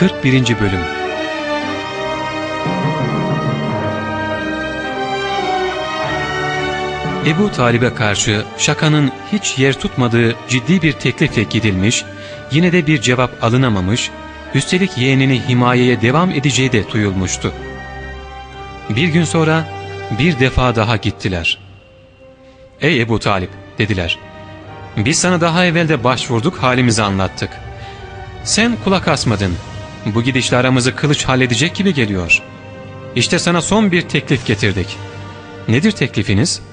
41. Bölüm Ebu Talib'e karşı şakanın hiç yer tutmadığı ciddi bir teklifle gidilmiş, yine de bir cevap alınamamış, üstelik yeğenini himayeye devam edeceği de duyulmuştu. Bir gün sonra bir defa daha gittiler. ''Ey Ebu Talip'' dediler. ''Biz sana daha evvel de başvurduk, halimizi anlattık. Sen kulak asmadın. Bu gidişle aramızı kılıç halledecek gibi geliyor. İşte sana son bir teklif getirdik. Nedir teklifiniz?''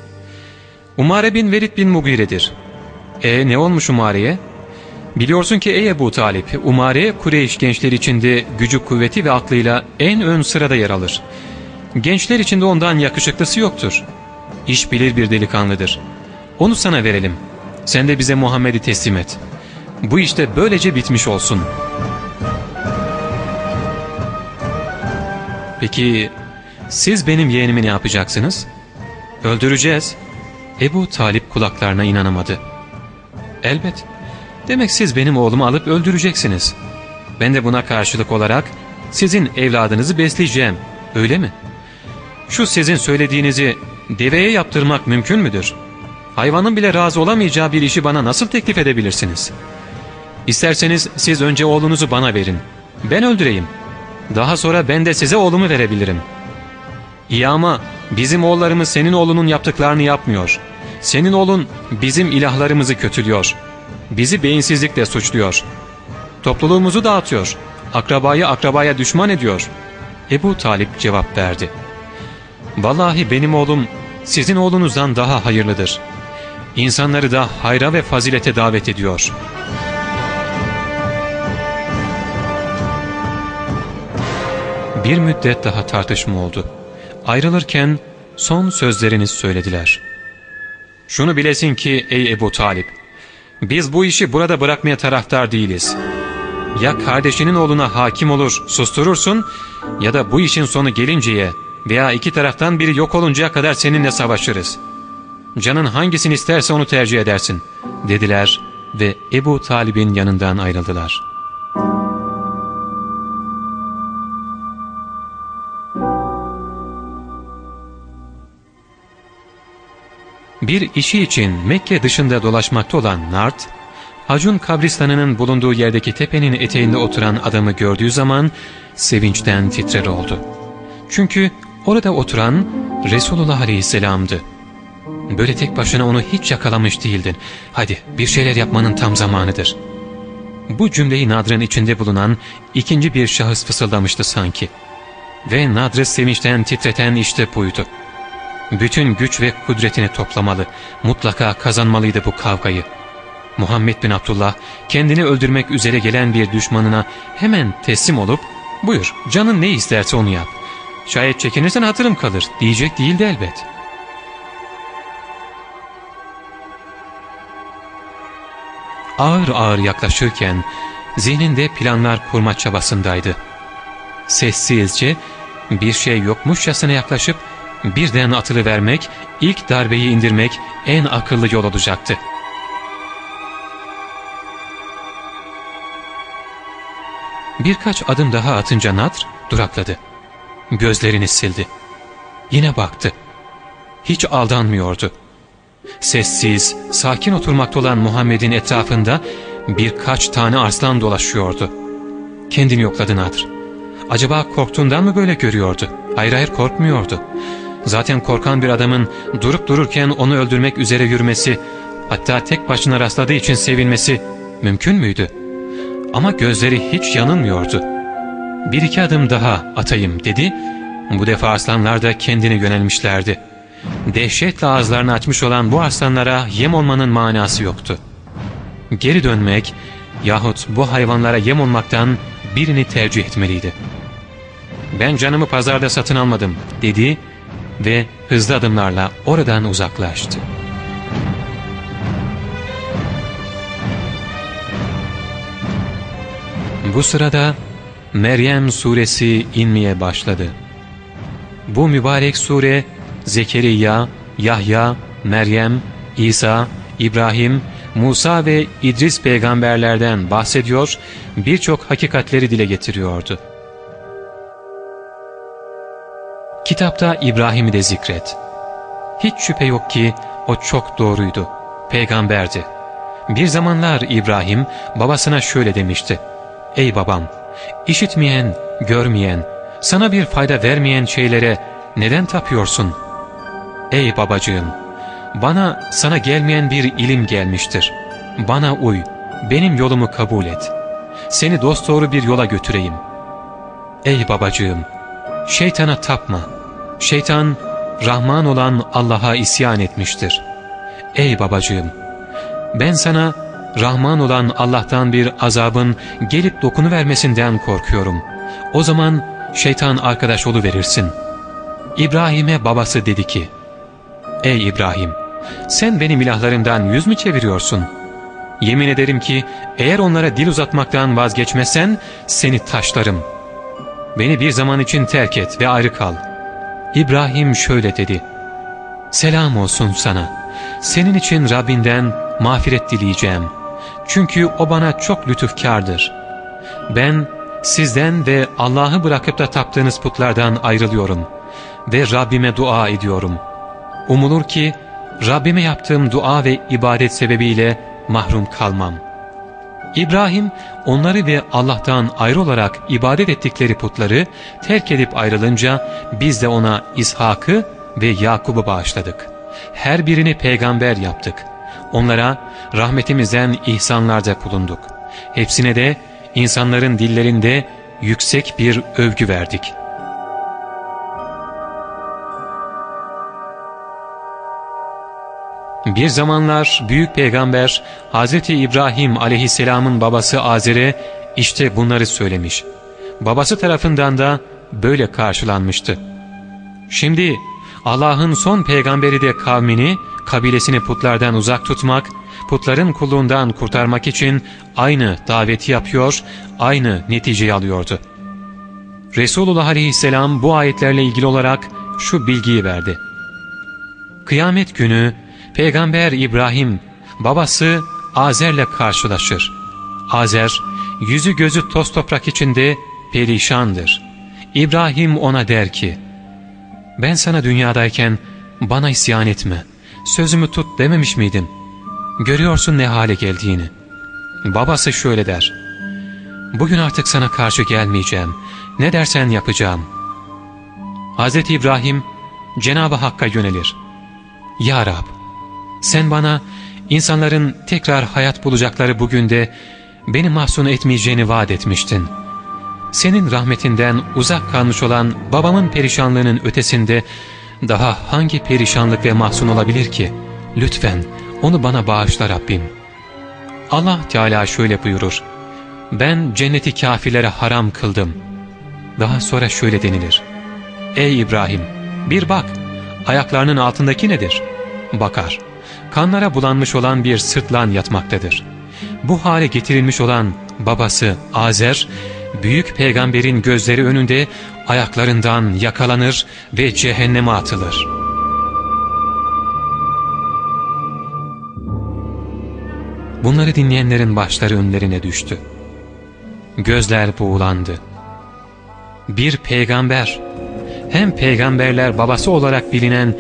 Umare bin Velid bin Mugire'dir. E ne olmuş Umare'ye? Biliyorsun ki ey Ebu Talip, Umare Kureyş gençler içinde gücü kuvveti ve aklıyla en ön sırada yer alır. Gençler içinde ondan yakışıklısı yoktur. İş bilir bir delikanlıdır. Onu sana verelim. Sen de bize Muhammed'i teslim et. Bu işte böylece bitmiş olsun. Peki siz benim yeğenimi ne yapacaksınız? Öldüreceğiz. Ebu Talip kulaklarına inanamadı. Elbet. Demek siz benim oğlumu alıp öldüreceksiniz. Ben de buna karşılık olarak sizin evladınızı besleyeceğim. Öyle mi? Şu sizin söylediğinizi deveye yaptırmak mümkün müdür? Hayvanın bile razı olamayacağı bir işi bana nasıl teklif edebilirsiniz? İsterseniz siz önce oğlunuzu bana verin. Ben öldüreyim. Daha sonra ben de size oğlumu verebilirim. İyi ama bizim oğullarımız senin oğlunun yaptıklarını yapmıyor. Senin oğlun bizim ilahlarımızı kötülüyor. Bizi beyinsizlikle suçluyor. Topluluğumuzu dağıtıyor. Akrabayı akrabaya düşman ediyor. Ebu Talip cevap verdi. Vallahi benim oğlum sizin oğlunuzdan daha hayırlıdır. İnsanları da hayra ve fazilete davet ediyor. Bir müddet daha tartışma oldu. Ayrılırken son sözlerini söylediler. Şunu bilesin ki ey Ebu Talip, biz bu işi burada bırakmaya taraftar değiliz. Ya kardeşinin oğluna hakim olur, susturursun ya da bu işin sonu gelinceye veya iki taraftan biri yok oluncaya kadar seninle savaşırız. Canın hangisini isterse onu tercih edersin, dediler ve Ebu Talib'in yanından ayrıldılar.'' Bir işi için Mekke dışında dolaşmakta olan Nart, Hacun kabristanının bulunduğu yerdeki tepenin eteğinde oturan adamı gördüğü zaman sevinçten titrer oldu. Çünkü orada oturan Resulullah Aleyhisselam'dı. Böyle tek başına onu hiç yakalamış değildin. Hadi bir şeyler yapmanın tam zamanıdır. Bu cümleyi Nadr'ın içinde bulunan ikinci bir şahıs fısıldamıştı sanki. Ve Nadr'ı sevinçten titreten işte buydu. Bütün güç ve kudretini toplamalı, mutlaka kazanmalıydı bu kavgayı. Muhammed bin Abdullah kendini öldürmek üzere gelen bir düşmanına hemen teslim olup ''Buyur canın ne isterse onu yap. Şayet çekinirsen hatırım kalır.'' diyecek değildi elbet. Ağır ağır yaklaşırken zihninde planlar kurma çabasındaydı. Sessizce bir şey yokmuşçasına yaklaşıp birden atılı vermek, ilk darbeyi indirmek en akıllı yol olacaktı. Birkaç adım daha atınca Nadr durakladı. Gözlerini sildi. Yine baktı. Hiç aldanmıyordu. Sessiz, sakin oturmakta olan Muhammed'in etrafında birkaç tane arslan dolaşıyordu. Kendini yokladı Nadr. Acaba korktuğundan mı böyle görüyordu? Hayır hayır korkmuyordu. Zaten korkan bir adamın durup dururken onu öldürmek üzere yürümesi, hatta tek başına rastladığı için sevinmesi mümkün müydü? Ama gözleri hiç yanılmıyordu. Bir iki adım daha atayım dedi. Bu defa aslanlar da kendine yönelmişlerdi. Dehşetle ağızlarını açmış olan bu aslanlara yem olmanın manası yoktu. Geri dönmek yahut bu hayvanlara yem olmaktan birini tercih etmeliydi. ''Ben canımı pazarda satın almadım.'' dedi ve hızlı adımlarla oradan uzaklaştı. Bu sırada Meryem suresi inmeye başladı. Bu mübarek sure Zekeriya, Yahya, Meryem, İsa, İbrahim, Musa ve İdris peygamberlerden bahsediyor, birçok hakikatleri dile getiriyordu. Kitapta İbrahim'i de zikret. Hiç şüphe yok ki o çok doğruydu, peygamberdi. Bir zamanlar İbrahim babasına şöyle demişti. Ey babam, işitmeyen, görmeyen, sana bir fayda vermeyen şeylere neden tapıyorsun? Ey babacığım, bana sana gelmeyen bir ilim gelmiştir. Bana uy, benim yolumu kabul et. Seni dosdoğru bir yola götüreyim. Ey babacığım, şeytana tapma. Şeytan, Rahman olan Allah'a isyan etmiştir. Ey babacığım, ben sana Rahman olan Allah'tan bir azabın gelip dokunuvermesinden korkuyorum. O zaman şeytan arkadaş verirsin. İbrahim'e babası dedi ki, Ey İbrahim! Sen benim ilahlarımdan yüz mü çeviriyorsun? Yemin ederim ki eğer onlara dil uzatmaktan vazgeçmezsen seni taşlarım. Beni bir zaman için terk et ve ayrı kal. İbrahim şöyle dedi. Selam olsun sana. Senin için Rabbinden mağfiret dileyeceğim. Çünkü o bana çok lütufkardır. Ben sizden ve Allah'ı bırakıp da taptığınız putlardan ayrılıyorum ve Rabbime dua ediyorum. Umulur ki Rabbime yaptığım dua ve ibadet sebebiyle mahrum kalmam. İbrahim onları ve Allah'tan ayrı olarak ibadet ettikleri putları terk edip ayrılınca biz de ona İshak'ı ve Yakub'u bağışladık. Her birini peygamber yaptık. Onlara rahmetimizden ihsanlarda bulunduk. Hepsine de insanların dillerinde yüksek bir övgü verdik. Bir zamanlar büyük peygamber Hz. İbrahim aleyhisselamın babası Azer'e işte bunları söylemiş. Babası tarafından da böyle karşılanmıştı. Şimdi Allah'ın son peygamberi de kavmini, kabilesini putlardan uzak tutmak, putların kulluğundan kurtarmak için aynı daveti yapıyor, aynı neticeyi alıyordu. Resulullah aleyhisselam bu ayetlerle ilgili olarak şu bilgiyi verdi. Kıyamet günü Peygamber İbrahim babası Azer'le karşılaşır. Azer yüzü gözü toz toprak içinde perişandır. İbrahim ona der ki, ben sana dünyadayken bana isyan etme, sözümü tut dememiş miydim? Görüyorsun ne hale geldiğini. Babası şöyle der, bugün artık sana karşı gelmeyeceğim, ne dersen yapacağım. Hz. İbrahim Cenab-ı Hakk'a yönelir. Ya Rab, sen bana insanların tekrar hayat bulacakları bugün de beni mahzun etmeyeceğini vaat etmiştin. Senin rahmetinden uzak kalmış olan babamın perişanlığının ötesinde daha hangi perişanlık ve mahzun olabilir ki? Lütfen onu bana bağışla Rabbim. Allah Teala şöyle buyurur. Ben cenneti kafirlere haram kıldım. Daha sonra şöyle denilir. Ey İbrahim bir bak ayaklarının altındaki nedir? Bakar kanlara bulanmış olan bir sırtlan yatmaktadır. Bu hale getirilmiş olan babası Azer, büyük peygamberin gözleri önünde ayaklarından yakalanır ve cehenneme atılır. Bunları dinleyenlerin başları önlerine düştü. Gözler buğulandı. Bir peygamber, hem peygamberler babası olarak bilinen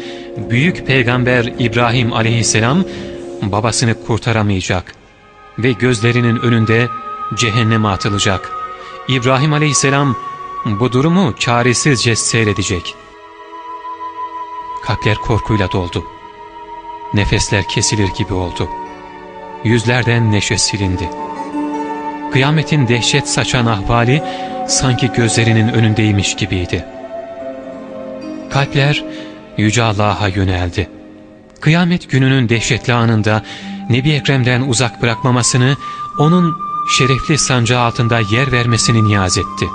büyük peygamber İbrahim aleyhisselam babasını kurtaramayacak ve gözlerinin önünde cehenneme atılacak. İbrahim aleyhisselam bu durumu çaresizce seyredecek. Kalpler korkuyla doldu. Nefesler kesilir gibi oldu. Yüzlerden neşe silindi. Kıyametin dehşet saçan ahvali sanki gözlerinin önündeymiş gibiydi. Kalpler Yüce Allah'a yöneldi. Kıyamet gününün dehşetli anında Nebi Ekrem'den uzak bırakmamasını, onun şerefli sancağı altında yer vermesini niyaz etti.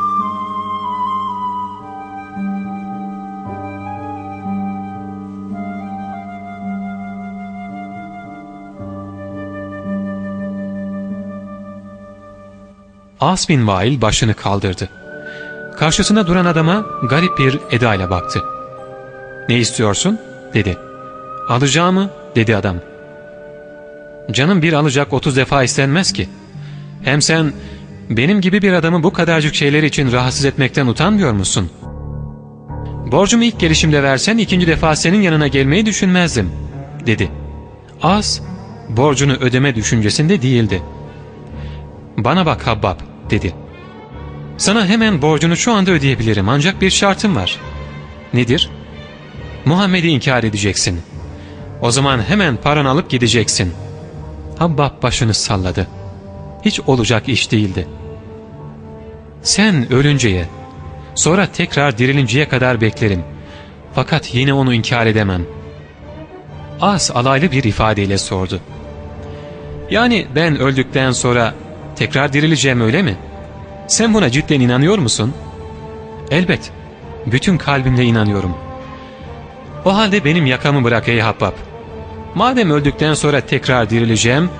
As bin Vail başını kaldırdı. Karşısında duran adama garip bir edayla baktı. ''Ne istiyorsun?'' dedi. ''Alacağımı?'' dedi adam. Canım bir alacak otuz defa istenmez ki. Hem sen benim gibi bir adamı bu kadarcık şeyler için rahatsız etmekten utanmıyor musun? Borcumu ilk gelişimde versen ikinci defa senin yanına gelmeyi düşünmezdim, dedi. Az, borcunu ödeme düşüncesinde değildi. Bana bak Habbab, dedi. Sana hemen borcunu şu anda ödeyebilirim ancak bir şartım var. Nedir? Muhammed'i inkar edeceksin. O zaman hemen paranı alıp gideceksin. Habbab başını salladı. Hiç olacak iş değildi. Sen ölünceye, sonra tekrar dirilinceye kadar beklerim. Fakat yine onu inkar edemem. Az alaylı bir ifadeyle sordu. Yani ben öldükten sonra tekrar dirileceğim öyle mi? Sen buna cidden inanıyor musun? Elbet, bütün kalbimle inanıyorum. O halde benim yakamı bırak ey Habbab. Madem öldükten sonra tekrar dirileceğim,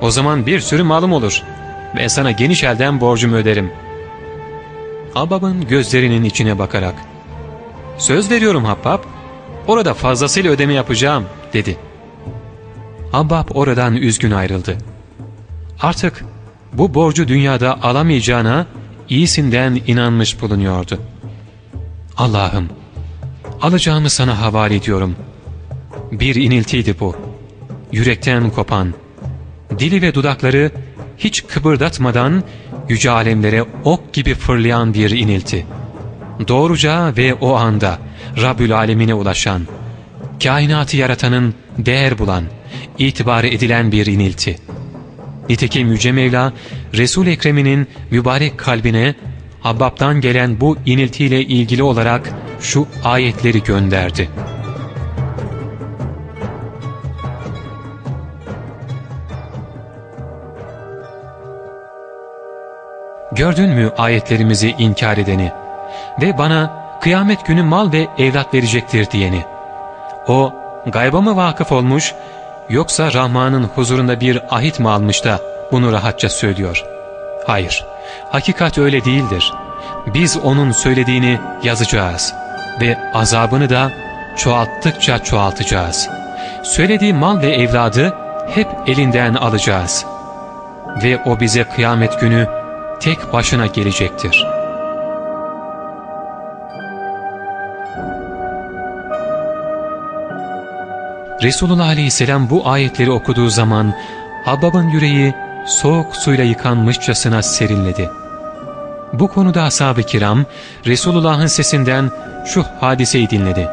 o zaman bir sürü malım olur. Ben sana geniş elden borcumu öderim. Habbab'ın gözlerinin içine bakarak, ''Söz veriyorum Habbab, orada fazlasıyla ödeme yapacağım.'' dedi. Habbab oradan üzgün ayrıldı. Artık bu borcu dünyada alamayacağına iyisinden inanmış bulunuyordu. Allah'ım, alacağımı sana havale ediyorum. Bir iniltiydi bu. Yürekten kopan, dili ve dudakları hiç kıpırdatmadan yüce alemlere ok gibi fırlayan bir inilti. Doğruca ve o anda Rabbül Alemine ulaşan, kainatı yaratanın değer bulan, itibarı edilen bir inilti. Nitekim Yüce Mevla, Resul Ekrem'inin mübarek kalbine Habbab'dan gelen bu iniltiyle ilgili olarak şu ayetleri gönderdi. Gördün mü ayetlerimizi inkar edeni ve bana kıyamet günü mal ve evlat verecektir diyeni. O gayba mı vakıf olmuş yoksa Rahman'ın huzurunda bir ahit mi almış da bunu rahatça söylüyor? Hayır, hakikat öyle değildir. Biz onun söylediğini yazacağız ve azabını da çoğalttıkça çoğaltacağız. Söylediği mal ve evladı hep elinden alacağız. Ve o bize kıyamet günü tek başına gelecektir. Resulullah Aleyhisselam bu ayetleri okuduğu zaman Habbab'ın yüreği soğuk suyla yıkanmışçasına serinledi. Bu konuda ashab-ı kiram Resulullah'ın sesinden şu hadiseyi dinledi.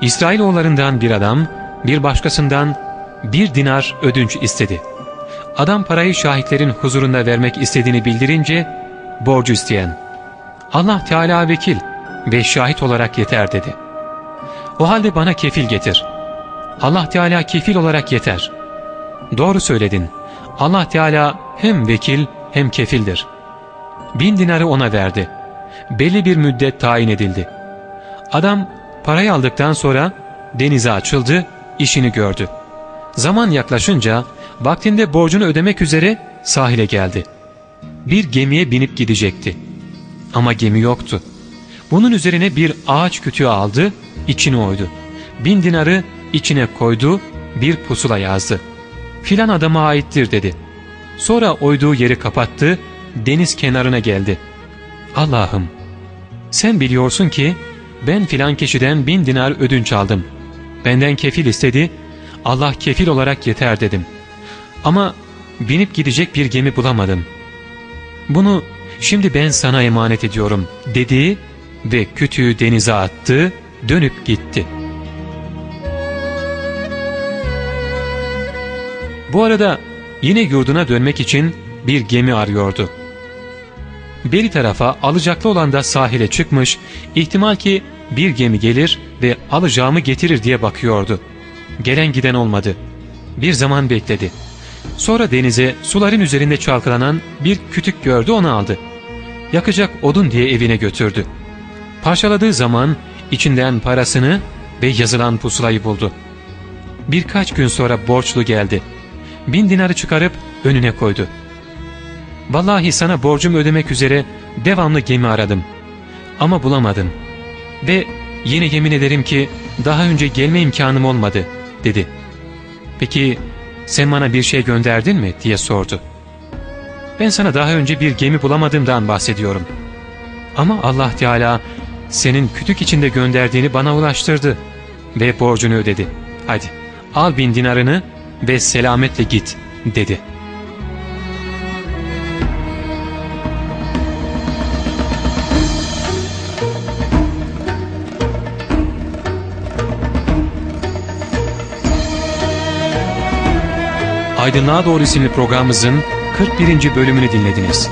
İsrailoğullarından bir adam bir başkasından bir dinar ödünç istedi. Adam parayı şahitlerin huzurunda vermek istediğini bildirince borcu isteyen Allah Teala vekil ve şahit olarak yeter dedi. O halde bana kefil getir. Allah Teala kefil olarak yeter. Doğru söyledin. Allah Teala hem vekil hem kefildir. Bin dinarı ona verdi. Belli bir müddet tayin edildi. Adam parayı aldıktan sonra denize açıldı, işini gördü. Zaman yaklaşınca vaktinde borcunu ödemek üzere sahile geldi. Bir gemiye binip gidecekti. Ama gemi yoktu. Bunun üzerine bir ağaç kütüğü aldı, içini oydu. Bin dinarı içine koydu, bir pusula yazdı. Filan adama aittir dedi. Sonra oyduğu yeri kapattı, deniz kenarına geldi. Allah'ım, sen biliyorsun ki ben filan kişiden bin dinar ödünç aldım. Benden kefil istedi, Allah kefil olarak yeter dedim. Ama binip gidecek bir gemi bulamadım. Bunu şimdi ben sana emanet ediyorum dedi ve kütüğü denize attı, dönüp gitti. Bu arada yine yurduna dönmek için bir gemi arıyordu. Beri tarafa alacaklı olan da sahile çıkmış, ihtimal ki bir gemi gelir ve alacağımı getirir diye bakıyordu. Gelen giden olmadı. Bir zaman bekledi. Sonra denize suların üzerinde çalkalanan bir kütük gördü onu aldı. Yakacak odun diye evine götürdü. Parçaladığı zaman içinden parasını ve yazılan pusulayı buldu. Birkaç gün sonra borçlu geldi. Bin dinarı çıkarıp önüne koydu. Vallahi sana borcumu ödemek üzere devamlı gemi aradım. Ama bulamadım. Ve yine yemin ederim ki daha önce gelme imkanım olmadı dedi. Peki sen bana bir şey gönderdin mi diye sordu. Ben sana daha önce bir gemi bulamadığımdan bahsediyorum. Ama Allah Teala senin kütük içinde gönderdiğini bana ulaştırdı ve borcunu ödedi. Hadi al bin dinarını ve selametle git dedi. Aydınlığa Doğru isimli programımızın 41. bölümünü dinlediniz.